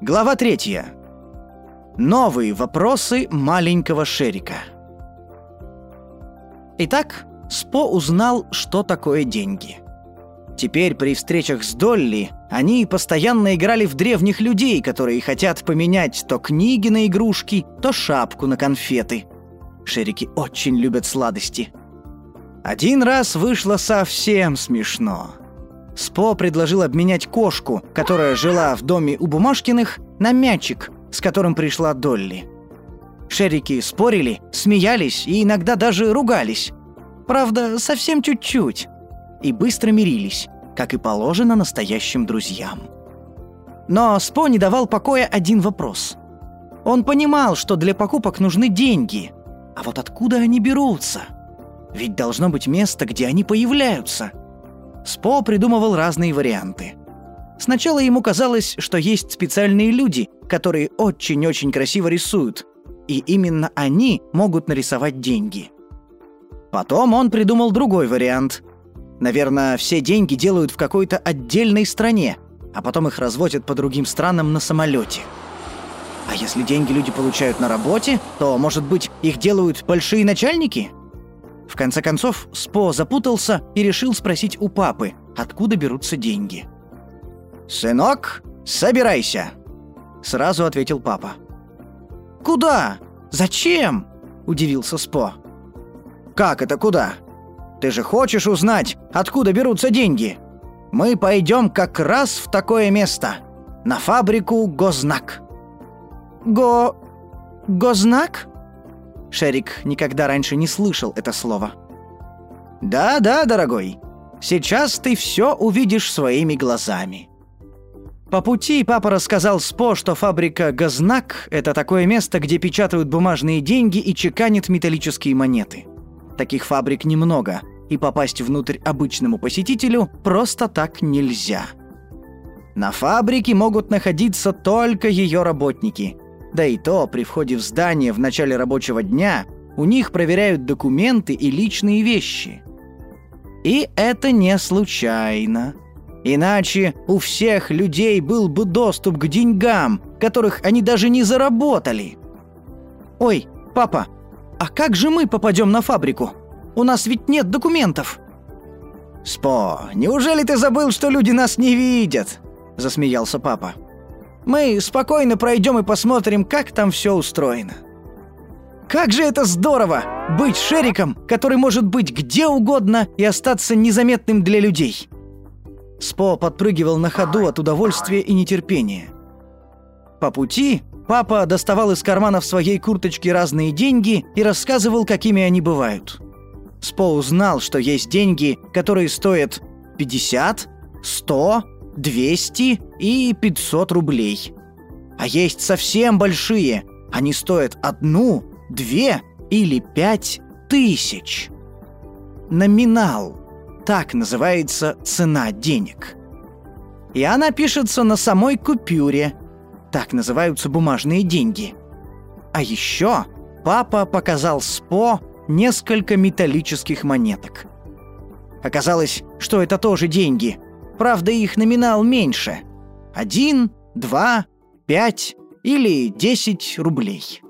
Глава третья. Новые вопросы маленького Шерика. Итак, Спо узнал, что такое деньги. Теперь при встречах с Долли они постоянно играли в древних людей, которые хотят поменять то книги на игрушки, то шапку на конфеты. Шерики очень любят сладости. Один раз вышло совсем смешно. Спо предложил обменять кошку, которая жила в доме у Бумажкиных, на мячик, с которым пришла Долли. Шерики спорили, смеялись и иногда даже ругались. Правда, совсем чуть-чуть. И быстро мирились, как и положено настоящим друзьям. Но Спо не давал покоя один вопрос. Он понимал, что для покупок нужны деньги. А вот откуда они берутся? Ведь должно быть место, где они появляются – Спо придумывал разные варианты. Сначала ему казалось, что есть специальные люди, которые очень-очень красиво рисуют, и именно они могут нарисовать деньги. Потом он придумал другой вариант. Наверное, все деньги делают в какой-то отдельной стране, а потом их развозят по другим странам на самолете. А если деньги люди получают на работе, то, может быть, их делают большие начальники? В конце концов, Спо запутался и решил спросить у папы, откуда берутся деньги. «Сынок, собирайся!» Сразу ответил папа. «Куда? Зачем?» – удивился Спо. «Как это куда? Ты же хочешь узнать, откуда берутся деньги? Мы пойдем как раз в такое место. На фабрику Гознак». «Го... Гознак?» Шерик никогда раньше не слышал это слово. «Да-да, дорогой, сейчас ты все увидишь своими глазами». По пути папа рассказал Спо, что фабрика «Газнак» — это такое место, где печатают бумажные деньги и чеканят металлические монеты. Таких фабрик немного, и попасть внутрь обычному посетителю просто так нельзя. На фабрике могут находиться только ее работники — да и то, при входе в здание в начале рабочего дня у них проверяют документы и личные вещи. И это не случайно. Иначе у всех людей был бы доступ к деньгам, которых они даже не заработали. «Ой, папа, а как же мы попадем на фабрику? У нас ведь нет документов». «Спо, неужели ты забыл, что люди нас не видят?» – засмеялся папа. Мы спокойно пройдем и посмотрим, как там все устроено. Как же это здорово быть шериком, который может быть где угодно и остаться незаметным для людей. Спо подпрыгивал на ходу от удовольствия и нетерпения. По пути папа доставал из карманов своей курточки разные деньги и рассказывал, какими они бывают. Спо узнал, что есть деньги, которые стоят 50, 100, 200 и 500 рублей. А есть совсем большие. Они стоят одну, две или пять тысяч. Номинал. Так называется цена денег. И она пишется на самой купюре. Так называются бумажные деньги. А еще папа показал СПО несколько металлических монеток. Оказалось, что это тоже деньги – Правда, их номинал меньше. Один, два, пять или десять рублей.